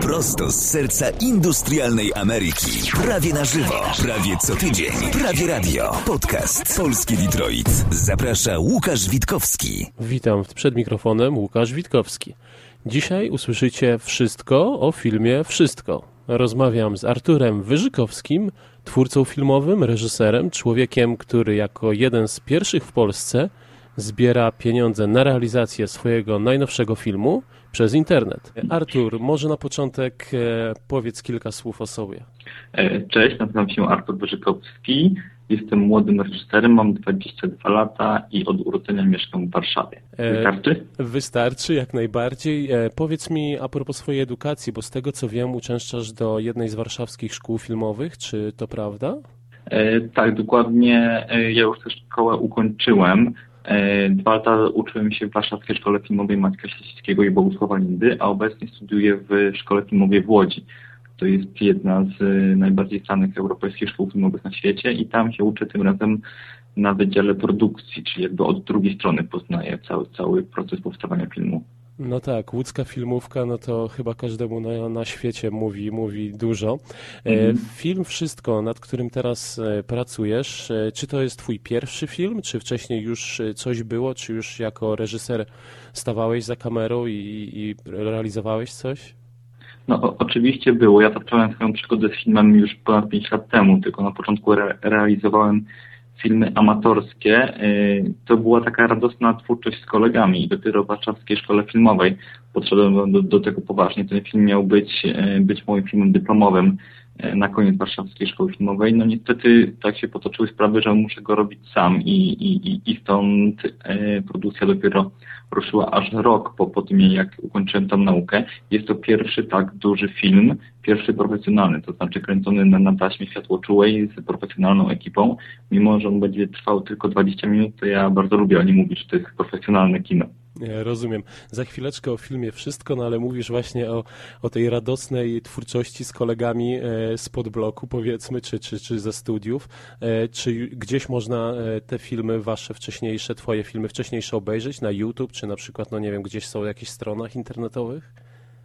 Prosto z serca industrialnej Ameryki. Prawie na żywo, prawie co tydzień, prawie radio. Podcast Polski Detroit. Zaprasza Łukasz Witkowski. Witam przed mikrofonem Łukasz Witkowski. Dzisiaj usłyszycie wszystko o filmie Wszystko. Rozmawiam z Arturem Wyżykowskim, twórcą filmowym, reżyserem, człowiekiem, który jako jeden z pierwszych w Polsce zbiera pieniądze na realizację swojego najnowszego filmu przez internet. Artur, może na początek e, powiedz kilka słów o sobie. E, cześć, nazywam się Artur Wyżykowski. Jestem młodym reżyserem, mam 22 lata i od urodzenia mieszkam w Warszawie. E, Wystarczy? Wystarczy, jak najbardziej. Powiedz mi a propos swojej edukacji, bo z tego co wiem, uczęszczasz do jednej z warszawskich szkół filmowych, czy to prawda? Tak, dokładnie. Ja już tę szkołę ukończyłem. E, Dwa lata uczyłem się w Warszawskiej Szkole Filmowej Maćka Śliskiego i Bogusława Lindy, a obecnie studiuję w Szkole Filmowej w Łodzi. To jest jedna z e, najbardziej znanych europejskich szkół filmowych na świecie i tam się uczę tym razem na Wydziale Produkcji, czyli jakby od drugiej strony poznaję cały, cały proces powstawania filmu. No tak, łódzka filmówka, no to chyba każdemu na, na świecie mówi, mówi dużo. E, Mhm. Film Wszystko, nad którym teraz e, pracujesz, e, czy to jest twój pierwszy film, czy wcześniej już coś było, czy już jako reżyser stawałeś za kamerą i, i realizowałeś coś? No o, oczywiście było. Ja zacząłem swoją przygodę z filmem już ponad 5 lat temu, tylko na początku re, realizowałem filmy amatorskie. Yy, To była taka radosna twórczość z kolegami dopiero w Warszawskiej Szkole Filmowej podszedłem do, do tego poważnie. Ten film miał być, yy, być moim filmem dyplomowym na koniec Warszawskiej Szkoły Filmowej. No niestety tak się potoczyły sprawy, że muszę go robić sam i, i, i- i stąd yy, produkcja dopiero ruszyła aż rok po, po tym, jak ukończyłem tam naukę. Jest to pierwszy tak duży film, pierwszy profesjonalny, to znaczy kręcony na, na taśmie światłoczułej z profesjonalną ekipą. Mimo, że on będzie trwał tylko 20 minut, to ja bardzo lubię o nim mówić, to jest profesjonalne kino. Nie, rozumiem. Za chwileczkę o filmie wszystko, no ale mówisz właśnie o, o tej radosnej twórczości z kolegami e, z podbloku, powiedzmy, czy, czy, czy ze studiów. E, czy gdzieś można e, te filmy wasze wcześniejsze, twoje filmy wcześniejsze obejrzeć na YouTube, czy na przykład, no nie wiem, gdzieś są w jakichś stronach internetowych?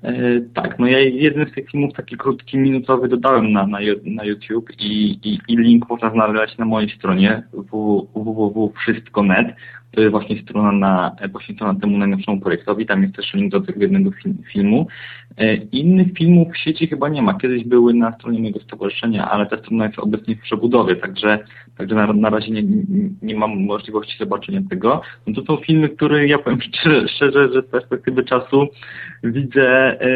E, tak, no ja jeden z tych filmów taki krótki, minutowy dodałem na, na, na YouTube i, i, i link można znaleźć na mojej stronie www.wszystko.net. To jest właśnie strona na, poświęcona temu najnowszemu projektowi. Tam jest też link do tego jednego film, filmu. E, Innych filmów w sieci chyba nie ma. Kiedyś były na stronie mojego stowarzyszenia, ale ta strona jest obecnie w przebudowie, także, także na, na razie nie, nie- mam możliwości zobaczenia tego. No to są filmy, które ja powiem szczerze, szczerze że z perspektywy czasu widzę, e,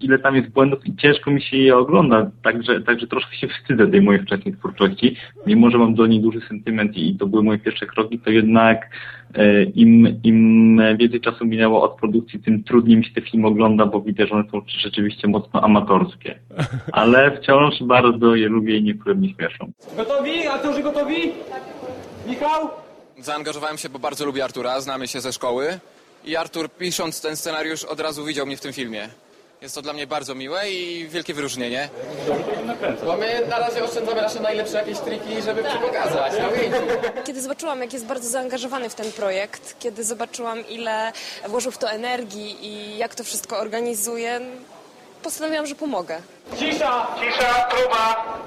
ile tam jest błędów i ciężko mi się je ogląda, także, także troszkę się wstydzę tej mojej wczesnej twórczości. Mimo, że mam do niej duży sentyment i to były moje pierwsze kroki, to jednak im, im więcej czasu minęło od produkcji, tym trudniej mi się te filmy ogląda, bo widzę, że one są rzeczywiście mocno amatorskie. Ale wciąż bardzo je lubię i niektóre mnie śmieszą. Gotowi? Aktorzy gotowi? Michał? Zaangażowałem się, bo bardzo lubię Artura, znamy się ze szkoły. I Artur, pisząc ten scenariusz, od razu widział mnie w tym filmie. Jest to dla mnie bardzo miłe i wielkie wyróżnienie. Bo my na razie oszczędzamy nasze najlepsze jakieś triki, żeby pokazać na ujęciu. Kiedy zobaczyłam, jak jest bardzo zaangażowany w ten projekt, kiedy zobaczyłam, ile włożył w to energii i jak to wszystko organizuje, postanowiłam, że pomogę. Cisza! Cisza, próba!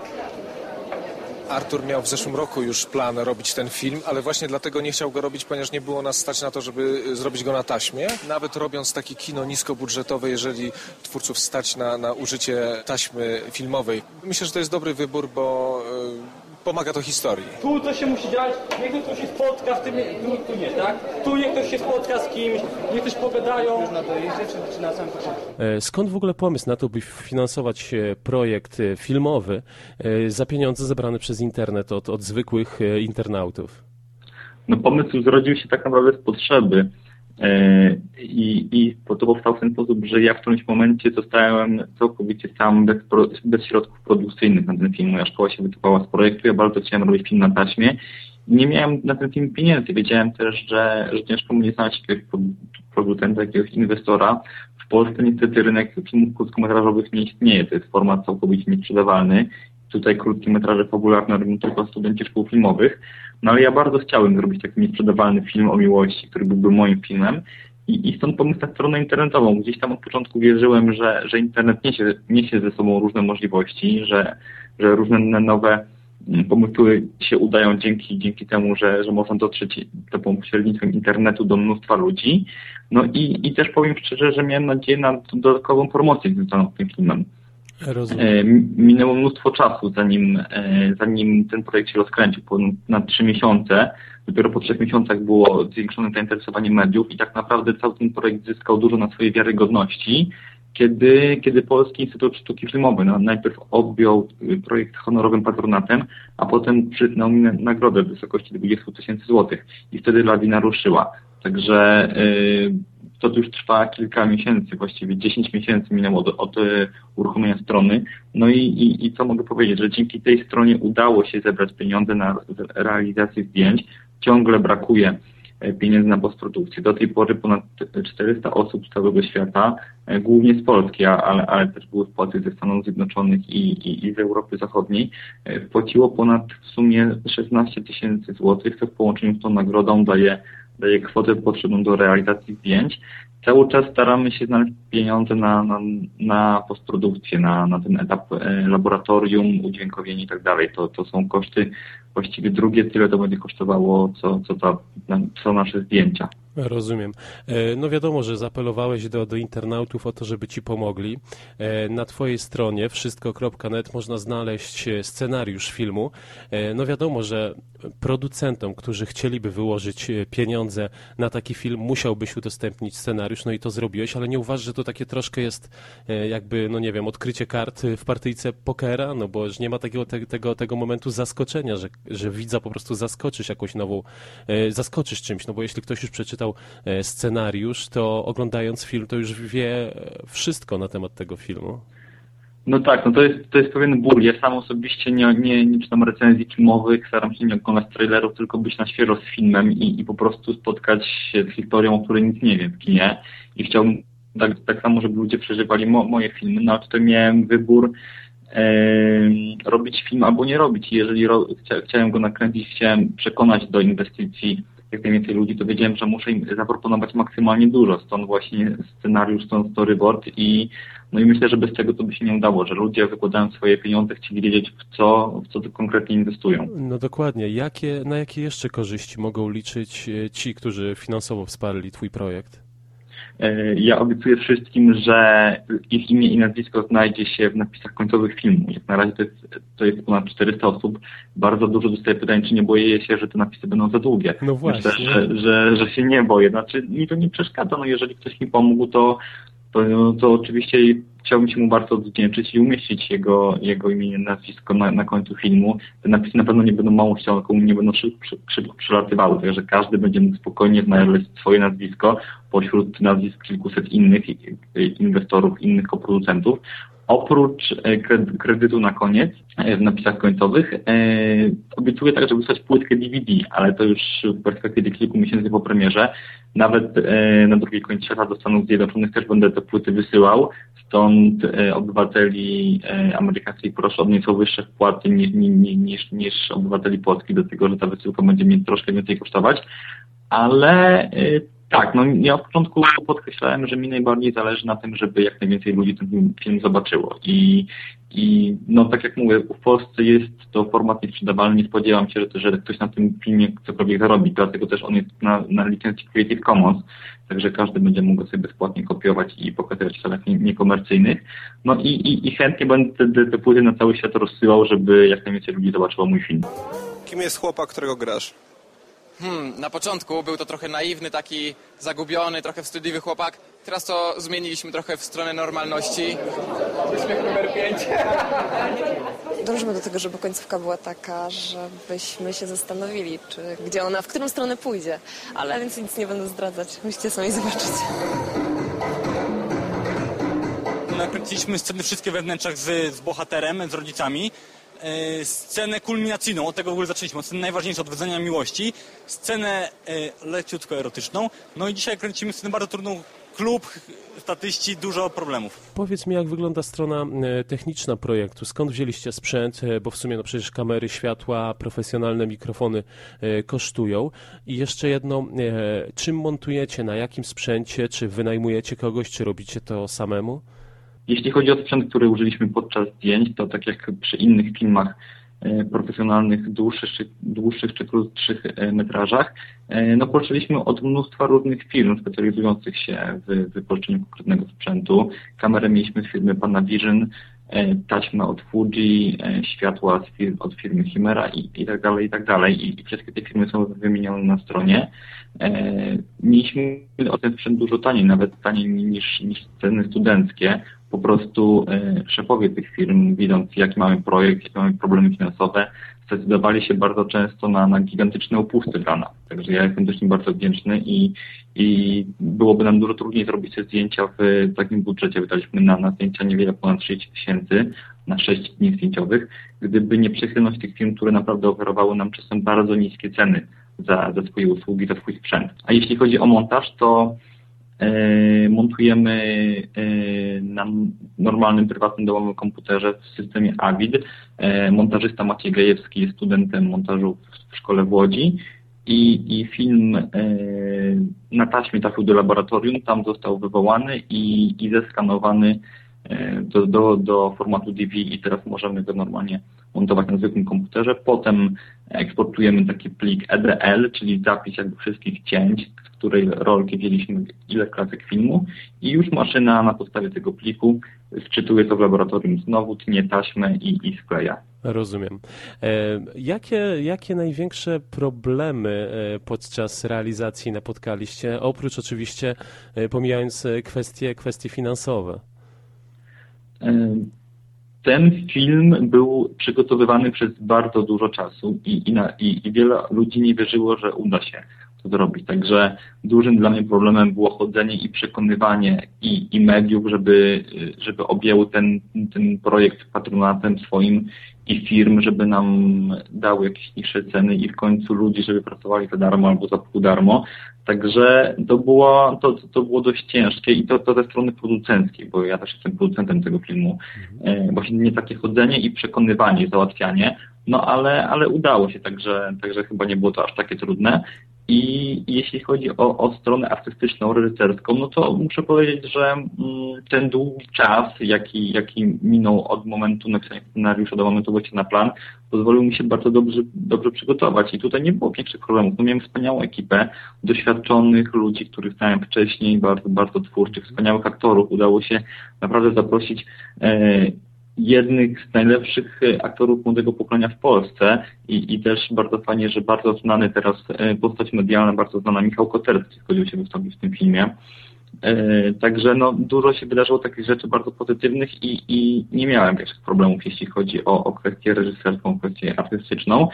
Artur miał w zeszłym roku już plan robić ten film, ale właśnie dlatego nie chciał go robić, ponieważ nie było nas stać na to, żeby y, zrobić go na taśmie. Nawet robiąc takie kino niskobudżetowe, jeżeli twórców stać na, na użycie taśmy filmowej, myślę, że to jest dobry wybór, bo pomaga to historii. Tu coś się musi dziać, niech ktoś się spotka w tym, tu, tu nie, tak? Tu niech ktoś się spotka z kimś, niech ktoś pogadają. Już na dojeździe, czy, czy na samym początku? E, Skąd w ogóle pomysł na to, by finansować e, projekt e, filmowy za pieniądze zebrane przez internet od, od zwykłych internautów? No pomysł zrodził się tak naprawdę z potrzeby. E, I, I to powstał w ten sposób, że ja w którymś momencie zostałem całkowicie sam bez, bez środków produkcyjnych na ten film. Moja szkoła się wycofała z projektu, ja bardzo chciałem robić film na taśmie. Nie miałem na ten film pieniędzy. Wiedziałem też, że, że ciężko mnie znaleźć jakiegoś pro- producenta, jakiegoś inwestora. W Polsce niestety rynek filmów krótkometrażowych nie istnieje. To jest format całkowicie niesprzedawalny. Tutaj krótkie metraże fabularne robią tylko studenci szkół filmowych. No ale ja bardzo chciałem zrobić taki niesprzedawalny film o miłości, który byłby moim filmem. I, I stąd pomysł na stronę internetową. Gdzieś tam od początku wierzyłem, że, że internet niesie, niesie ze sobą różne możliwości, że, że różne nowe mm, pomysły się udają dzięki, dzięki temu, że, że można dotrzeć za pośrednictwem internetu do mnóstwa ludzi. No i, i też powiem szczerze, że miałem nadzieję na dodatkową promocję związaną z tym filmem. Rozumiem. E, minęło mnóstwo czasu, zanim, e, zanim ten projekt się rozkręcił, na trzy miesiące. Dopiero po trzech miesiącach było zwiększone zainteresowanie mediów i tak naprawdę cały ten projekt zyskał dużo na swojej wiarygodności, kiedy, kiedy Polski Instytut Sztuki Filmowej no, najpierw objął projekt honorowym patronatem, a potem przyznał mi nagrodę w wysokości 20 tysięcy złotych i wtedy lawina ruszyła. Także yy, to już trwa kilka miesięcy, właściwie 10 miesięcy minęło od, od uruchomienia strony. No i, i, i co mogę powiedzieć, że dzięki tej stronie udało się zebrać pieniądze na realizację zdjęć. Ciągle brakuje e, pieniędzy na postprodukcję. Do tej pory ponad 400 osób z całego świata, e, głównie z Polski, ale, ale też były wpłaty ze Stanów Zjednoczonych i, i, i z Europy Zachodniej, e, wpłaciło ponad w sumie 16 tysięcy złotych, co w połączeniu z tą nagrodą daje daje kwotę potrzebną do realizacji zdjęć. Cały czas staramy się znaleźć pieniądze na, na, na postprodukcję, na, na ten etap e, laboratorium, udźwiękowienie i tak dalej. To, to są koszty właściwie drugie tyle to będzie kosztowało, co, co, ta, co nasze zdjęcia. Rozumiem. E, no wiadomo, że zapelowałeś do, do internautów o to, żeby ci pomogli. E, na twojej stronie wszystko.net można znaleźć e, scenariusz filmu. No wiadomo, że producentom, którzy chcieliby wyłożyć pieniądze na taki film, musiałbyś udostępnić scenariusz, no i to zrobiłeś, ale nie uważasz, że to takie troszkę jest jakby, no nie wiem, odkrycie kart w partyjce pokera, no bo już nie ma takiego, te, tego, tego momentu zaskoczenia, że, że widza po prostu zaskoczysz jakąś nową, zaskoczysz czymś, no bo jeśli ktoś już przeczyta przeczytał e, scenariusz, to oglądając film, to już wie wszystko na temat tego filmu. No tak, no to jest, to jest pewien ból. Ja sam osobiście nie, nie, nie czytam recenzji filmowych, staram się nie oglądać trailerów, tylko być na świeżo z filmem i, i po prostu spotkać się z historią, o której nic nie wiem w kinie. I chciałbym tak, tak samo, żeby ludzie przeżywali mo, moje filmy, no ale tutaj miałem wybór e, robić film albo nie robić. I jeżeli ro, chcia, chciałem go nakręcić, chciałem przekonać do inwestycji jak najwięcej ludzi, to wiedziałem, że muszę im zaproponować maksymalnie dużo. Stąd właśnie scenariusz, stąd storyboard i no i myślę, że bez tego to by się nie udało, że ludzie wykładając swoje pieniądze chcieli wiedzieć w co, w co konkretnie inwestują. No dokładnie. Jakie, na jakie jeszcze korzyści mogą liczyć e, ci, którzy finansowo wsparli Twój projekt? E, ja obiecuję wszystkim, że ich imię i nazwisko znajdzie się w napisach końcowych filmu. Jak na razie to jest, to jest ponad 400 osób. Bardzo dużo dostaję pytań, czy nie boję się, że te napisy będą za długie. No właśnie. Myślę, że, że, że się nie boję. Znaczy, mi to nie przeszkadza. No jeżeli ktoś mi pomógł, to, to, to oczywiście chciałbym się mu bardzo odwdzięczyć i umieścić jego, jego imię, nazwisko na, na końcu filmu. Te napisy na pewno nie będą mało ściągą, nie będą szybko, szybko przelatywały, także każdy będzie mógł spokojnie znaleźć swoje nazwisko pośród nazwisk kilkuset innych inwestorów, innych koproducentów. Oprócz e, kredytu na koniec e, w napisach końcowych e, obiecuję także wysłać płytkę DVD, ale to już w perspektywie kilku miesięcy po premierze. Nawet na drugiej końcu świata do Stanów Zjednoczonych też będę te płyty wysyłał. Stąd obywateli amerykańskich proszę o nieco wyższe wpłaty niż, niż, niż obywateli Polski, do tego, że ta wysyłka będzie mnie troszkę więcej kosztować. Ale tak, no ja od początku podkreślałem, że mi najbardziej zależy na tym, żeby jak najwięcej ludzi ten film zobaczyło. I, i no tak jak mówię, w Polsce jest to format niesprzedawalny, nie spodziewam się, że, że ktoś na tym filmie cokolwiek zarobi, dlatego też on jest na, na licencji Creative Commons, także każdy będzie mógł sobie bezpłatnie kopiować i pokazywać w celach niekomercyjnych. No i, i, i chętnie będę te, te płyty na cały świat rozsyłał, żeby jak najwięcej ludzi zobaczyło mój film. Kim jest chłopak, którego grasz? Hmm, na początku był to trochę naiwny, taki zagubiony, trochę wstydliwy chłopak. Teraz to zmieniliśmy trochę w stronę normalności. Uśmiech numer 5. Dążymy do tego, żeby końcówka była taka, żebyśmy się zastanowili, czy, gdzie ona, w którą stronę pójdzie. Ale więc nic nie będę zdradzać. Musicie sami zobaczyć. Nakręciliśmy sceny wszystkie we wnętrzach z, z bohaterem, z rodzicami. E, scenę kulminacyjną, od tego w ogóle zaczęliśmy, od sceny najważniejszej, odwiedzenia miłości, scenę e, leciutko erotyczną, no i dzisiaj kręcimy scenę bardzo trudną klub, statyści, dużo problemów. Powiedz mi, jak wygląda strona e, techniczna projektu? Skąd wzięliście sprzęt? Bo w sumie no przecież kamery, światła, profesjonalne mikrofony kosztują. I jeszcze jedno, czym montujecie, na jakim sprzęcie? Czy wynajmujecie kogoś, czy robicie to samemu? Jeśli chodzi o sprzęt, który użyliśmy podczas zdjęć, to tak jak przy innych filmach E, profesjonalnych, dłuższych, dłuższych czy krótszych e, metrażach, e, no poczęliśmy od mnóstwa różnych firm specjalizujących się w wypożyczeniu konkretnego sprzętu. Kamerę mieliśmy z firmy Panavision, taśmę od Fuji, światła firm, od firmy Chimera i, i tak dalej, i tak dalej. I, I wszystkie te firmy są wymienione na stronie. Mieliśmy o ten sprzęt dużo taniej, nawet taniej niż, niż ceny studenckie, po prostu e, szefowie tych firm, widząc jaki mamy projekt, jakie mamy problemy finansowe, zdecydowali się bardzo często na, na gigantyczne upusty nas. Także ja jestem też im bardzo wdzięczny i, i byłoby nam dużo trudniej zrobić te zdjęcia w takim budżecie. Wydaliśmy na, na zdjęcia niewiele ponad 30 tysięcy na 6 dni zdjęciowych, gdyby nie przychylność tych firm, które naprawdę oferowały nam czasem bardzo niskie ceny za, za swoje usługi, za swój sprzęt. A jeśli chodzi o montaż, to montujemy e, na normalnym, prywatnym, domowym komputerze w systemie Avid. E, montażysta Maciej Gajewski jest studentem montażu w szkole w Łodzi i, i film na taśmie trafił do laboratorium, tam został wywołany i, i zeskanowany do, do, do formatu DV i teraz możemy go normalnie montować na zwykłym komputerze. Potem eksportujemy taki plik EDL, czyli zapis jakby wszystkich cięć, której rolki wzięliśmy ile klatek filmu i już maszyna na podstawie tego pliku wczytuje to w laboratorium znowu, tnie taśmę i, i skleja. Rozumiem. E, jakie, jakie największe problemy e, podczas realizacji napotkaliście, oprócz oczywiście e, pomijając kwestie, kwestie finansowe? Ten film był przygotowywany przez bardzo dużo czasu i, i, na, i, i wiele ludzi nie wierzyło, że uda się to zrobić. Także dużym dla mnie problemem było chodzenie i przekonywanie i, i mediów, żeby, żeby objęły ten, ten projekt patronatem swoim i firm, żeby nam dały jakieś niższe ceny i w końcu ludzi, żeby pracowali za darmo albo za pół darmo. Także to było, to, to było dość ciężkie i to, to ze strony producenckiej, bo ja też jestem producentem tego filmu. Mhm. E, właśnie nie takie chodzenie i przekonywanie, załatwianie, no ale, ale udało się, także, także chyba nie było to aż takie trudne. I jeśli chodzi o, o stronę artystyczną, reżyserską, no to muszę powiedzieć, że mm, ten długi czas, jaki, jaki minął od momentu napisania scenariusza do momentu wejścia na plan, pozwolił mi się bardzo dobrze, dobrze przygotować. I tutaj nie było większych problemów. No miałem wspaniałą ekipę doświadczonych ludzi, których znałem wcześniej, bardzo, bardzo twórczych, wspaniałych aktorów. Udało się naprawdę zaprosić e, jednych z najlepszych e, aktorów młodego pokolenia w Polsce i, i też bardzo fajnie, że bardzo znany teraz e, postać medialna, bardzo znana Michał Koterski zgodził się wystąpić w tym filmie. E, także no, dużo się wydarzyło takich rzeczy bardzo pozytywnych i, i nie miałem większych problemów, jeśli chodzi o, o kwestię reżyserską, kwestię artystyczną.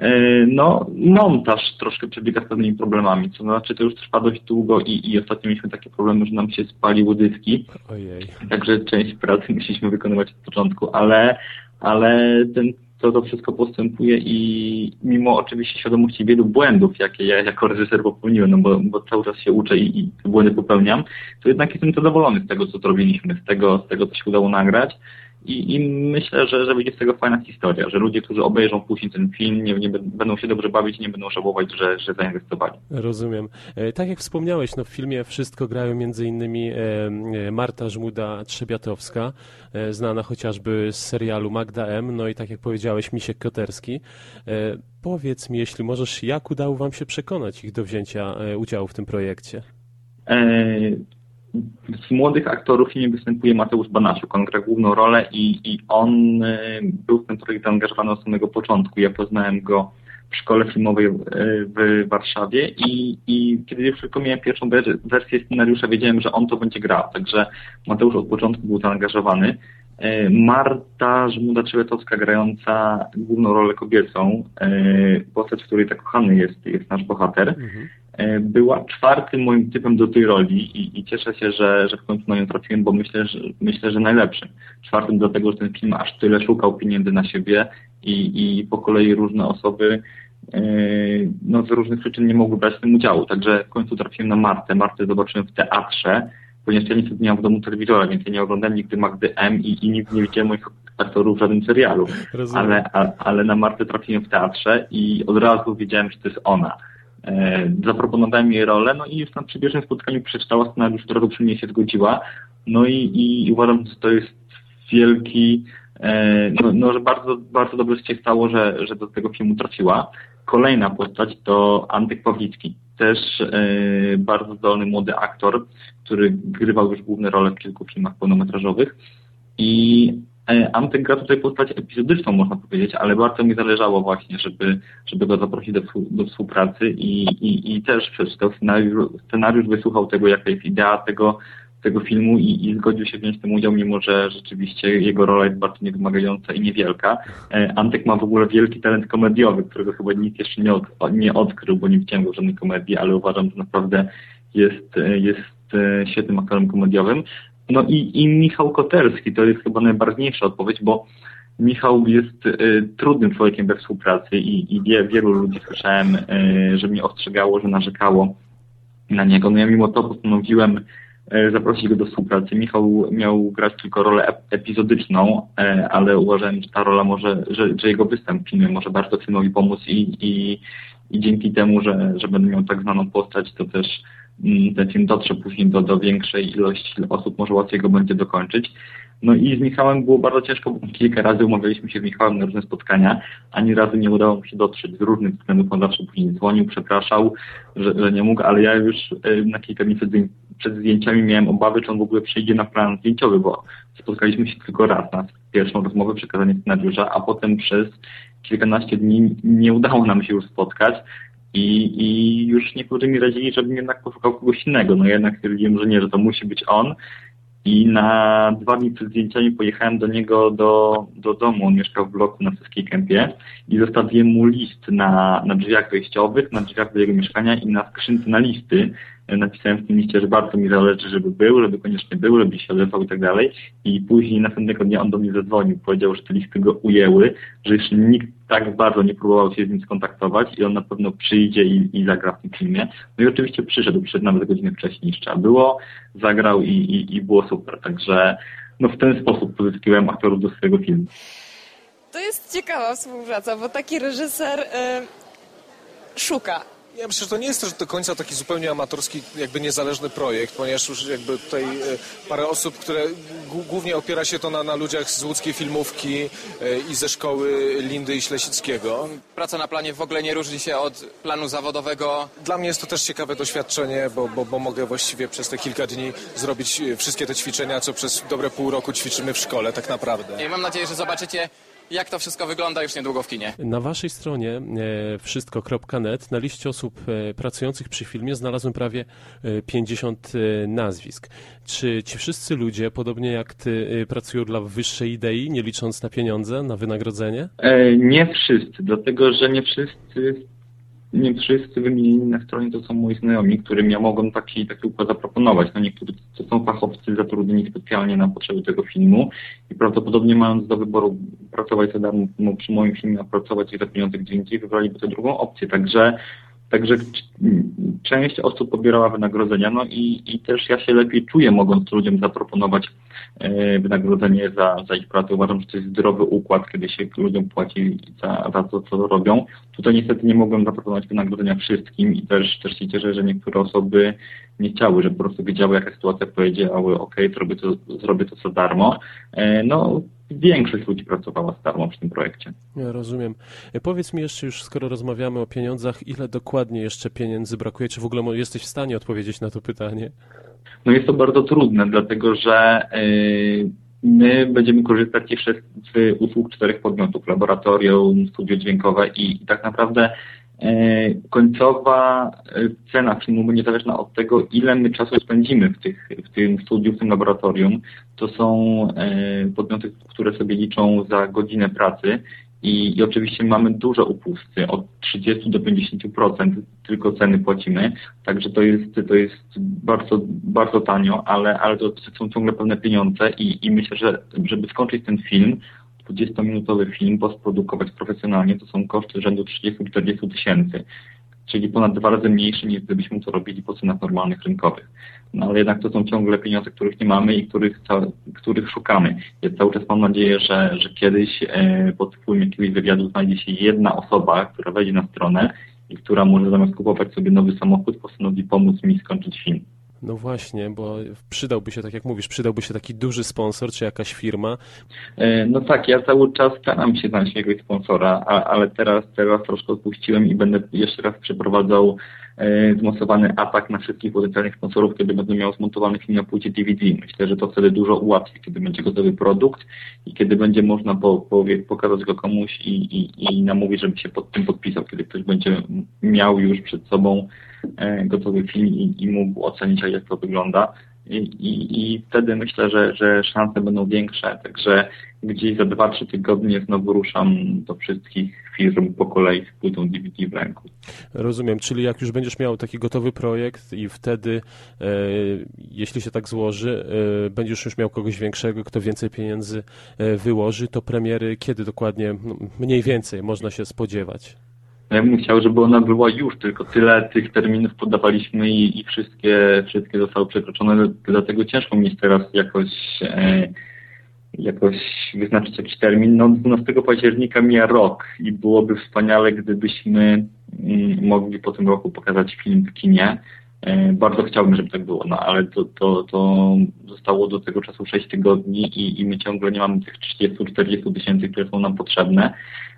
E, no, montaż troszkę przebiega z pewnymi problemami, to znaczy to już trwa dość długo i, i ostatnio mieliśmy takie problemy, że nam się spaliły dyski. Ojej. Także część pracy musieliśmy wykonywać od początku, ale, ale ten to to wszystko postępuje i mimo oczywiście świadomości wielu błędów, jakie ja jako reżyser popełniłem, no bo, bo cały czas się uczę i, i błędy popełniam, to jednak jestem zadowolony z tego, co zrobiliśmy, z tego, z tego, co się udało nagrać i, I, myślę, że, że będzie z tego fajna historia, że ludzie, którzy obejrzą później ten film, nie, nie będą się dobrze bawić nie będą żałować, że, że zainwestowali. Rozumiem. E, tak jak wspomniałeś, no w filmie wszystko grają między innymi e, e, Marta Żmuda-Trzebiatowska, znana chociażby z serialu Magda M, no i tak jak powiedziałeś, Misiek Koterski. Powiedz mi, jeśli możesz, jak udało wam się przekonać ich do wzięcia udziału w tym projekcie? Z młodych aktorów filmie występuje Mateusz Banasiuk. On gra główną rolę i, i on y, był w ten projekt zaangażowany od samego początku. Ja poznałem go w szkole filmowej y, w Warszawie i, i kiedy już tylko miałem pierwszą wersję scenariusza, wiedziałem, że on to będzie grał. Także Mateusz od początku był zaangażowany. Y, Marta Żmuda-Trzewiatowska grająca główną rolę kobiecą, postać, w której tak kochany jest, jest nasz bohater. Mhm. E, była czwartym moim typem do tej roli i, i, cieszę się, że, że w końcu na nią trafiłem, bo myślę, że myślę, że najlepszym. Czwartym dlatego, że ten film aż tyle szukał pieniędzy na siebie i, i po kolei różne osoby no, z różnych przyczyn nie mogły brać w tym udziału. Także w końcu trafiłem na Martę. Martę zobaczyłem w teatrze, ponieważ ja niestety nie mam w domu telewizora, więc ja nie oglądałem nigdy Magdy M i, i nigdy nie widziałem moich aktorów w żadnym serialu. Ale, a, ale na Martę trafiłem w teatrze i od razu wiedziałem, że to jest ona. E, zaproponowałem jej rolę, no i już na pierwszym spotkaniu przeczytała scenariusz, razu przy mnie się zgodziła. No i, i uważam, że to jest wielki, e, no, no, że bardzo, bardzo dobrze się stało, że, że do tego filmu trafiła. Kolejna postać to Antek Pawlicki, też e, bardzo zdolny młody aktor, który grywał już główne role w kilku filmach pełnometrażowych. I e, Antek gra tutaj postać epizodyczną, można powiedzieć, ale bardzo mi zależało właśnie, żeby, żeby go zaprosić do, do współpracy i, i, i też przeczytał scenariusz, scenariusz, wysłuchał tego, jaka jest idea tego, tego filmu i, i zgodził się wziąć w tym udział, mimo że rzeczywiście jego rola jest bardzo niewymagająca i niewielka. E, Antek ma w ogóle wielki talent komediowy, którego chyba nikt jeszcze nie, od, nie odkrył, bo nie widziałem go w żadnej komedii, ale uważam, że naprawdę jest, jest e, świetnym aktorem komediowym. No i, i Michał Koterski, to jest chyba najbardziejsza odpowiedź, bo Michał jest y, trudnym człowiekiem we współpracy i, i wie, wielu ludzi słyszałem, y, że mnie ostrzegało, że narzekało na niego. No ja mimo to postanowiłem E, zaprosić go do współpracy. Michał miał grać tylko rolę epizodyczną, e, ale uważałem, że ta rola może, że, że jego występ w filmie może bardzo filmowi pomóc i, i, i dzięki temu, że, że będę miał tak znaną postać, to też film dotrze później do, do większej ilości osób, może łatwiej go będzie dokończyć. No i z Michałem było bardzo ciężko, bo kilka razy umawialiśmy się z Michałem na różne spotkania, ani razu nie udało mi się dotrzeć z różnych względów. On zawsze później dzwonił, przepraszał, że, że nie mógł, ale ja już na kilka dni przed, przed zdjęciami miałem obawy, czy on w ogóle przyjdzie na plan zdjęciowy, bo spotkaliśmy się tylko raz na pierwszą rozmowę, przekazanie scenariusza, a potem przez kilkanaście dni nie udało nam się już spotkać. I, I już niektórzy mi radzili, żebym jednak poszukał kogoś innego. No jednak stwierdziłem, że nie, że to musi być on. I na dwa dni przed zdjęciami pojechałem do niego do, do domu. On mieszkał w bloku na Syskiej Kępie i zostawiłem mu list na, na drzwiach wejściowych, na drzwiach do jego mieszkania i na skrzynce na listy, napisałem w tym liście, że bardzo mi zależy, żeby był, żeby koniecznie był, żeby się odezwał i tak dalej. I później następnego dnia on do mnie zadzwonił, powiedział, że te listy go ujęły, że jeszcze nikt tak bardzo nie próbował się z nim skontaktować i on na pewno przyjdzie i, i zagra w tym filmie. No i oczywiście przyszedł, przyszedł nawet godzinę wcześniej niż trzeba było, zagrał i, i, i było super. Także no w ten sposób pozyskiwałem aktorów do swojego filmu. To jest ciekawa współpraca, bo taki reżyser szuka ja myślę, że to nie jest też do końca taki zupełnie amatorski, jakby niezależny projekt, ponieważ już jakby tutaj e, parę osób, które głównie opiera się to na, na ludziach z łódzkiej filmówki e, i ze szkoły Lindy i Ślesickiego. Praca na planie w ogóle nie różni się od planu zawodowego. Dla mnie jest to też ciekawe doświadczenie, bo, bo, bo mogę właściwie przez te kilka dni zrobić e, wszystkie te ćwiczenia, co przez dobre pół roku ćwiczymy w szkole, tak naprawdę. I mam nadzieję, że zobaczycie jak to wszystko wygląda już niedługo w kinie. Na waszej stronie e, wszystko.net na liście osób e, pracujących przy filmie znalazłem prawie 50 e, nazwisk. Czy ci wszyscy ludzie, podobnie jak ty, pracują dla wyższej idei, nie licząc na pieniądze, na wynagrodzenie? nie wszyscy, dlatego że nie wszyscy nie wszyscy wymienieni na stronie to są moi znajomi, którym ja mogłem taki, taki układ zaproponować. No niektórzy to są fachowcy zatrudnieni specjalnie na potrzeby tego filmu i prawdopodobnie mając do wyboru pracować za darmo przy moim filmie, a pracować za pieniądze gdzie indziej, wybraliby tę drugą opcję. Także Także część osób pobierała wynagrodzenia, no i, i też ja się lepiej czuję, mogąc ludziom zaproponować e, wynagrodzenie za, za ich pracę. Uważam, że to jest zdrowy układ, kiedy się ludziom płaci za, za to, co robią. Tutaj niestety nie mogłem zaproponować wynagrodzenia wszystkim i też, też się cieszę, że niektóre osoby nie chciały, że po prostu wiedziały, jaka sytuacja powiedziały, ok, zrobię to, zrobię to za darmo. E, no, większość ludzi pracowała darmo przy tym projekcie. Ja rozumiem. Powiedz mi jeszcze już, skoro rozmawiamy o pieniądzach, ile dokładnie jeszcze pieniędzy brakuje? Czy w ogóle jesteś w stanie odpowiedzieć na to pytanie? No jest to bardzo trudne, dlatego że yy, my będziemy korzystać jeszcze z usług czterech podmiotów, laboratorium, studio dźwiękowe i, i tak naprawdę końcowa e, cena filmu będzie zależna od tego, ile my czasu spędzimy w, tych, w tym studiu, w tym laboratorium. To są e, podmioty, które sobie liczą za godzinę pracy i, i oczywiście mamy duże upusty, od 30 do 50% tylko ceny płacimy, także to jest, to jest bardzo, bardzo tanio, ale, ale to są ciągle pewne pieniądze i, i myślę, że żeby skończyć ten film, 20-minutowy film postprodukować profesjonalnie, to są koszty rzędu 30-40 tysięcy czyli ponad dwa razy mniejsze niż gdybyśmy to robili po cenach normalnych rynkowych. No ale jednak to są ciągle pieniądze, których nie mamy i których, których szukamy. Ja cały czas mam nadzieję, że, że kiedyś e, pod wpływem jakiegoś wywiadu znajdzie się jedna osoba, która wejdzie na stronę i która może zamiast kupować sobie nowy samochód, postanowi pomóc mi skończyć film. No właśnie, bo przydałby się, tak jak mówisz, przydałby się taki duży sponsor, czy jakaś firma. E, no tak, ja cały czas staram się znaleźć jakiegoś sponsora, ale teraz, teraz troszkę odpuściłem i będę jeszcze raz przeprowadzał e, zmocowany atak na wszystkich potencjalnych sponsorów, kiedy będę miał zmontowany film na płycie DVD. Myślę, że to wtedy dużo ułatwi, kiedy będzie gotowy produkt i kiedy będzie można po, po, pokazać go komuś i, i, i namówić, żeby się pod tym podpisał, kiedy ktoś będzie miał już przed sobą gotowy film i, i mógł ocenić, jak to wygląda. I, i, i wtedy myślę, że, że szanse będą większe. Także gdzieś za 2-3 tygodnie znowu ruszam do wszystkich firm po kolei z płytą DVD w ręku. Rozumiem, czyli jak już będziesz miał taki gotowy projekt i wtedy, e, jeśli się tak złoży, e, będziesz już miał kogoś większego, kto więcej pieniędzy e, wyłoży, to premiery kiedy dokładnie, no, mniej więcej można się spodziewać? Ja bym chciał, żeby ona była już, tylko tyle tych terminów podawaliśmy i, i wszystkie, wszystkie zostały przekroczone, dlatego ciężko mi jest teraz jakoś, e, jakoś wyznaczyć jakiś termin. No 12 października mija rok i byłoby wspaniale, gdybyśmy mm, mogli po tym roku pokazać film w kinie. E, bardzo chciałbym, żeby tak było, no ale to, to, to zostało do tego czasu 6 tygodni i, i my ciągle nie mamy tych 30-40 tysięcy, które są nam potrzebne.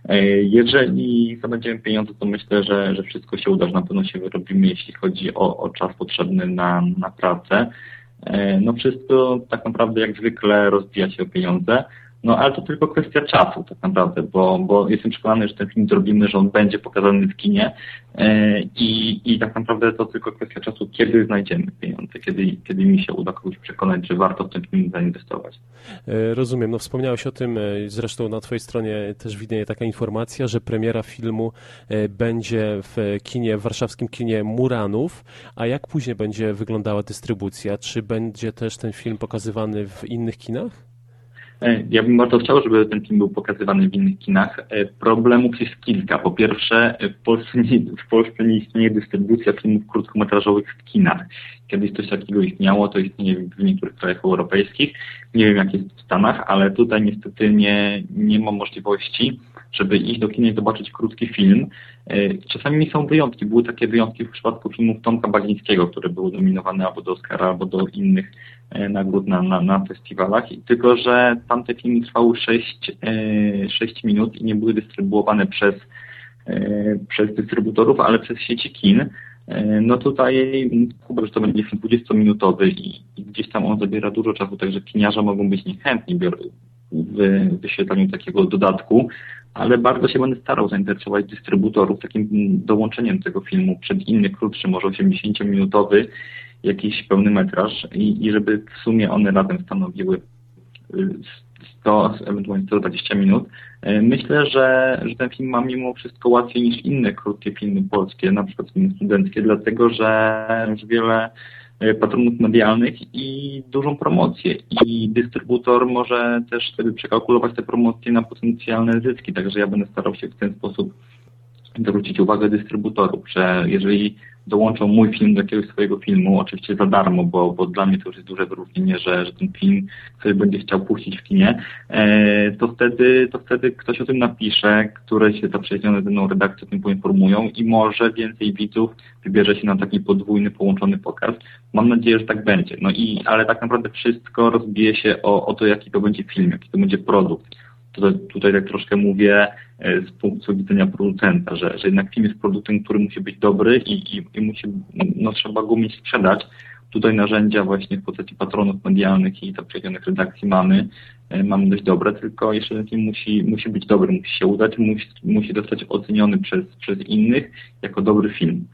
E, jeżeli zdobędziemy pieniądze, to myślę, że, że wszystko się uda, że na pewno się wyrobimy, jeśli chodzi o, o czas potrzebny na, na pracę. E, no wszystko tak naprawdę jak zwykle rozbija się o pieniądze. No ale to tylko kwestia czasu tak naprawdę, bo, bo jestem przekonany, że ten film zrobimy, że on będzie pokazany w kinie e, i, i tak naprawdę to tylko kwestia czasu, kiedy znajdziemy pieniądze, kiedy, kiedy mi się uda kogoś przekonać, że warto w ten film zainwestować. E, rozumiem, no wspomniałeś o tym, e, zresztą na Twojej stronie też widnieje taka informacja, że premiera filmu będzie w kinie, w warszawskim kinie Muranów, a jak później będzie wyglądała dystrybucja? Czy będzie też ten film pokazywany w innych kinach? E, ja bym bardzo chciał, żeby ten film był pokazywany w innych kinach. E, problemów jest kilka. Po pierwsze, e, w Polsce nie, w Polsce nie istnieje dystrybucja filmów krótkometrażowych w kinach. Kiedyś coś takiego istniało, to istnieje w niektórych krajach europejskich. Nie wiem, jak jest w Stanach, ale tutaj niestety nie, nie ma możliwości, żeby iść do kina i zobaczyć krótki film. Czasami są wyjątki. Były takie wyjątki w przypadku filmów Tomka Bagińskiego, które były nominowane albo do Oscara, albo do innych nagród na, na, na festiwalach, tylko że tamte filmy trwały 6, 6 e, minut i nie były dystrybuowane przez, e, przez dystrybutorów, ale przez sieci kin. No tutaj chyba, że to będzie film 20-minutowy i, i, gdzieś tam on zabiera dużo czasu, także kiniarze mogą być niechętni w wyświetlaniu takiego dodatku, ale bardzo się będę starał zainteresować dystrybutorów takim dołączeniem tego filmu przed inny krótszy, może 80-minutowy, jakiś pełny metraż i, i żeby w sumie one razem stanowiły 100, y, ewentualnie 120 minut. Y, myślę, że, że ten film ma mimo wszystko łatwiej niż inne krótkie filmy polskie, na przykład filmy studenckie, dlatego że już wiele y, patronów medialnych i dużą promocję. I dystrybutor może też wtedy przekalkulować te promocje na potencjalne zyski, także ja będę starał się w ten sposób zwrócić uwagę dystrybutorów, że jeżeli dołączą mój film do jakiegoś swojego filmu, oczywiście za darmo, bo, bo dla mnie to już jest duże wyróżnienie, że, że ten film ktoś będzie chciał puścić w kinie, e, to wtedy, to wtedy ktoś o tym napisze, które się zaprzyjaźnione ze mną redakcje o tym poinformują i może więcej widzów wybierze się na taki podwójny, połączony pokaz. Mam nadzieję, że tak będzie. No i, ale tak naprawdę wszystko rozbije się o, o to, jaki to będzie film, jaki to będzie produkt tutaj, tutaj tak troszkę mówię e, z punktu widzenia producenta, że, że jednak film jest produktem, który musi być dobry i, i, i musi, no trzeba go umieć sprzedać. Tutaj narzędzia właśnie w postaci patronów medialnych i zaprzyjaźnionych redakcji mamy, e, mamy dość dobre, tylko jeszcze ten film musi, musi być dobry, musi się udać, musi, musi zostać oceniony przez, przez innych jako dobry film.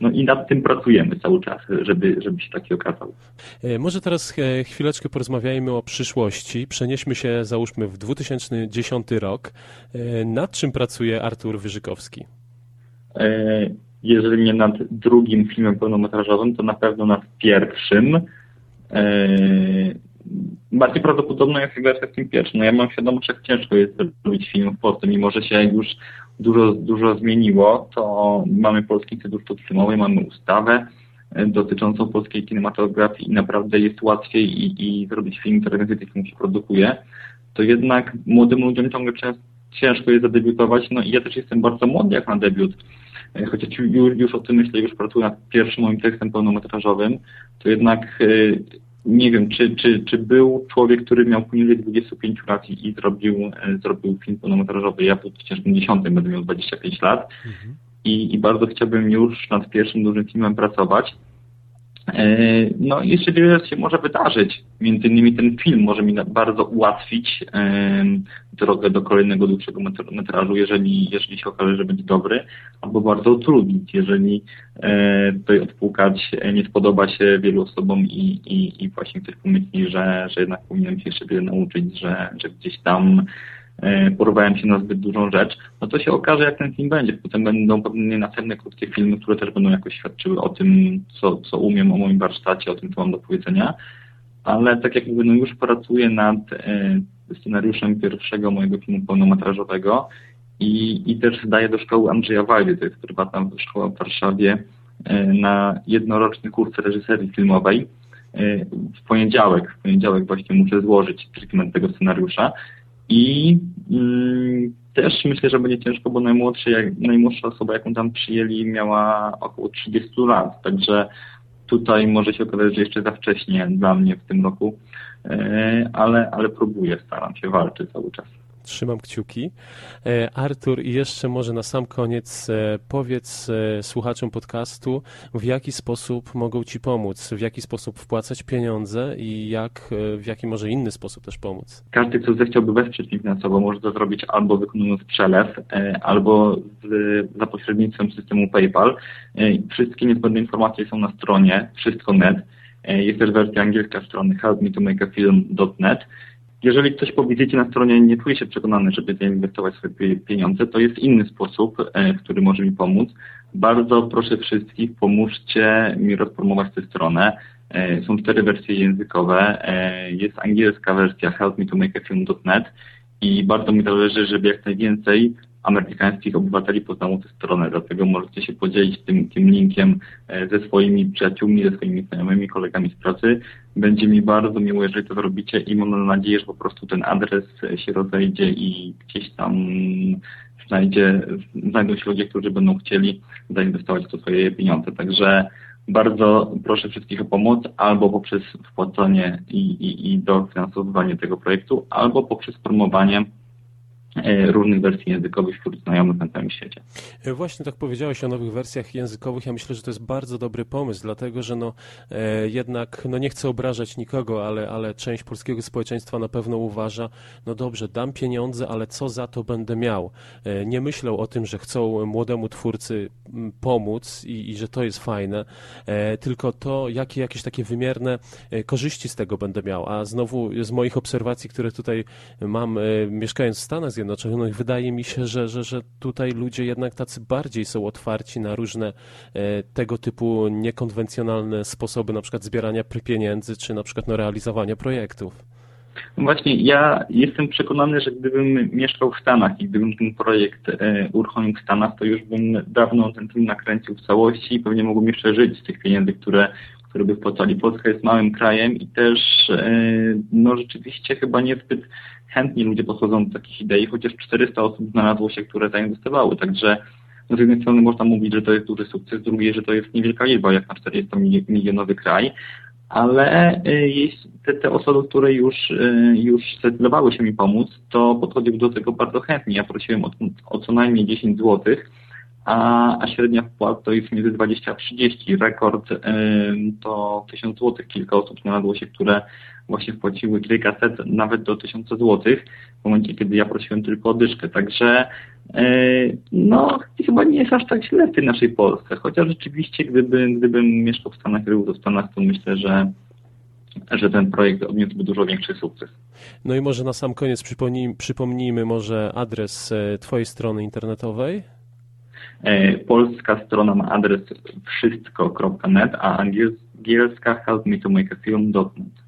No i nad tym pracujemy cały czas, żeby, żeby się taki okazał. E, może teraz e, chwileczkę porozmawiajmy o przyszłości. Przenieśmy się, załóżmy, w 2010 rok. E, nad czym pracuje Artur Wyżykowski? Jeżeli nie nad drugim filmem pełnometrażowym, to na pewno nad pierwszym. bardziej prawdopodobne jest wersja z tym pierwszym. No ja mam świadomość, jak ciężko jest zrobić film w Polsce, mimo że się już dużo, dużo zmieniło, to mamy Polski Sztuk Filmowej, mamy ustawę e, dotyczącą polskiej kinematografii i naprawdę jest łatwiej i, i zrobić film, który więcej tych filmów się produkuje, to jednak młodym ludziom ciągle ciężko jest zadebiutować, no i ja też jestem bardzo młody jak na debiut, e, chociaż już, już o tym myślę, już pracuję nad pierwszym moim tekstem pełnometrażowym, to jednak e, nie wiem, czy, czy, czy był człowiek, który miał poniżej 25 lat i, zrobił, e, zrobił film pełnometrażowy. Ja w 2010 będę miał 25 lat mhm. i, i bardzo chciałbym już nad pierwszym dużym filmem pracować. E, no i jeszcze wiele się może wydarzyć. Między innymi ten film może mi bardzo ułatwić drogę do kolejnego dłuższego metrażu, jeżeli, jeżeli się okaże, że będzie dobry, albo bardzo utrudnić, jeżeli e, tutaj odpłukać nie spodoba się wielu osobom i, i, i właśnie ktoś pomyśli, że, że jednak powinienem się jeszcze wiele nauczyć, że, że gdzieś tam E, porwałem się na zbyt dużą rzecz, no to się okaże, jak ten film będzie. Potem będą pewnie następne krótkie filmy, które też będą jakoś świadczyły o tym, co, co umiem, o moim warsztacie, o tym, co mam do powiedzenia. Ale tak jak mówię, no już pracuję nad e, scenariuszem pierwszego mojego filmu pełnometrażowego i, i też daję do szkoły Andrzeja Wajdy, to jest prywatna szkoła w Warszawie, e, na jednoroczny kurs reżyserii filmowej. W poniedziałek, w poniedziałek właśnie muszę złożyć treatment tego scenariusza i mm, też myślę, że będzie ciężko, bo najmłodszy, jak, najmłodsza osoba, jaką tam przyjęli, miała około 30 lat. Także tutaj może się okazać, że jeszcze za wcześnie dla mnie w tym roku, e, ale, ale próbuję, staram się, walczyć cały czas. Trzymam kciuki. E, Artur, i jeszcze może na sam koniec e, powiedz e, słuchaczom podcastu, w jaki sposób mogą Ci pomóc, w jaki sposób wpłacać pieniądze i jak, w jaki może inny sposób też pomóc. Każdy, kto zechciałby wesprzeć mnie finansowo, może to zrobić albo wykonując przelew, albo z, za pośrednictwem systemu PayPal. Wszystkie niezbędne informacje są na stronie wszystko.net. Jest też wersja angielska strony helpmetomakeafilm.net. Jeżeli coś powiedziecie na stronie, nie czuję się przekonany, żeby zainwestować swoje pieniądze, to jest inny sposób, e, który może mi pomóc. Bardzo proszę wszystkich, pomóżcie mi rozpromować tę stronę. E, są cztery wersje językowe. E, jest angielska wersja helpmetomakeafilm.net i bardzo mi zależy, żeby jak najwięcej amerykańskich obywateli poznało tę stronę, dlatego możecie się podzielić tym, tym linkiem e, ze swoimi przyjaciółmi, ze swoimi znajomymi, kolegami z pracy. Będzie mi bardzo miło, jeżeli to zrobicie i mam nadzieję, że po prostu ten adres się rozejdzie i gdzieś tam znajdzie, znajdą się ludzie, którzy będą chcieli zainwestować to swoje pieniądze. Także bardzo proszę wszystkich o pomoc albo poprzez wpłacanie i, i, i dofinansowywanie tego projektu, albo poprzez promowanie E, różnych wersji językowych wśród znajomych na całym świecie. E, właśnie tak powiedziałeś o nowych wersjach językowych. Ja myślę, że to jest bardzo dobry pomysł, dlatego że no, e, jednak no nie chcę obrażać nikogo, ale, ale część polskiego społeczeństwa na pewno uważa, no dobrze, dam pieniądze, ale co za to będę miał? E, nie myślą o tym, że chcą młodemu twórcy pomóc i, i że to jest fajne, e, tylko to, jakie jakieś takie wymierne e, korzyści z tego będę miał. A znowu z moich obserwacji, które tutaj mam, mieszkając w Stanach Zjednoczonych, Zjednoczonych. Wydaje mi się, że, że, że tutaj ludzie jednak tacy bardziej są otwarci na różne e, tego typu niekonwencjonalne sposoby, na przykład zbierania pieniędzy, czy na przykład no, realizowania projektów. Właśnie, ja jestem przekonany, że gdybym mieszkał w Stanach i gdybym ten projekt e, uruchomił w Stanach, to już bym dawno ten film nakręcił w całości i pewnie mógłbym jeszcze żyć z tych pieniędzy, które, które by wpłacali. Polska jest małym krajem i też e, no rzeczywiście chyba niezbyt chętnie ludzie podchodzą do takich idei, chociaż 400 osób znalazło się, które zainwestowały, także z jednej strony można mówić, że to jest duży sukces, z drugiej, że to jest niewielka liczba, jak na 40-milionowy kraj, ale y, te, te osoby, które już, y, już zdecydowały się mi pomóc, to podchodziły do tego bardzo chętnie. Ja prosiłem o, o co najmniej 10 zł, a, a średnia wpłat to jest między 20 a 30. Rekord y, to 1000 zł. Kilka osób znalazło się, które właśnie wpłaciły kilkaset, nawet do tysiąca złotych, w momencie, kiedy ja prosiłem tylko o dyszkę. Także e, no, chyba nie jest aż tak źle w tej naszej Polsce, chociaż rzeczywiście, gdyby, gdybym mieszkał w Stanach, gdyby w Stanach, to myślę, że że ten projekt odniósłby dużo większy sukces. No i może na sam koniec przypomnijmy, przypomnijmy może adres e, Twojej strony internetowej. E, polska strona ma adres wszystko.net, a angielska helpmetomakaFilm.net.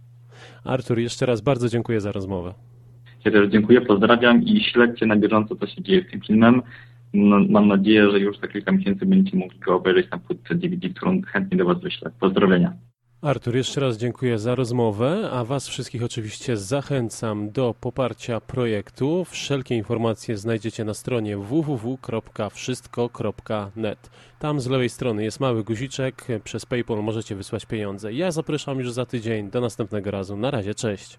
Artur, jeszcze raz bardzo dziękuję za rozmowę. Ja też dziękuję, pozdrawiam i śledźcie na bieżąco, co się dzieje z tym filmem. No, mam nadzieję, że już za kilka miesięcy będziecie mogli go obejrzeć na płytce DVD, którą chętnie do Was wyślę. Pozdrowienia. Artur, jeszcze raz dziękuję za rozmowę, a Was wszystkich oczywiście zachęcam do poparcia projektu. Wszelkie informacje znajdziecie na stronie www.wszystko.net. Tam z lewej strony jest mały guziczek, przez PayPal możecie wysłać pieniądze. Ja zapraszam już za tydzień, do następnego razu. Na razie, cześć.